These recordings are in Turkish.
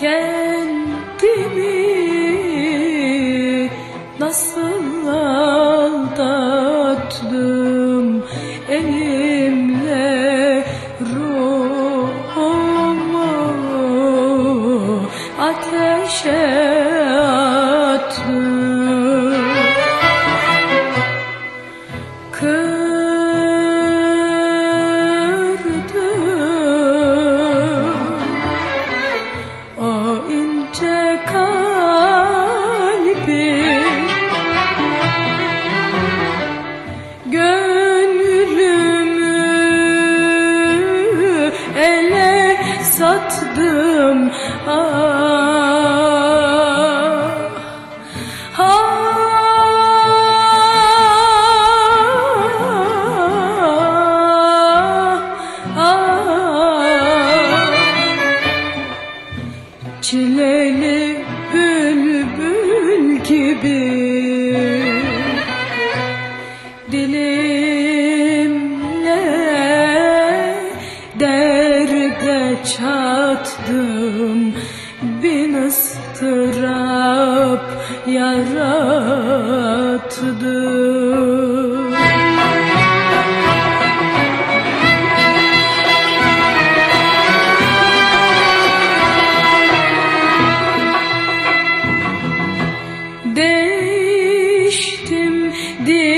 kendimi nasıl aldattım? Elimle ruhumu ateşe sattım ah, ah, ah. Çileli bülbül gibi Dilimle derde çattım Bin ıstırap yarattım Değiştim dikeni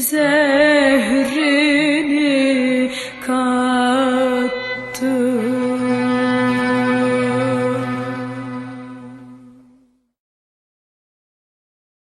zehri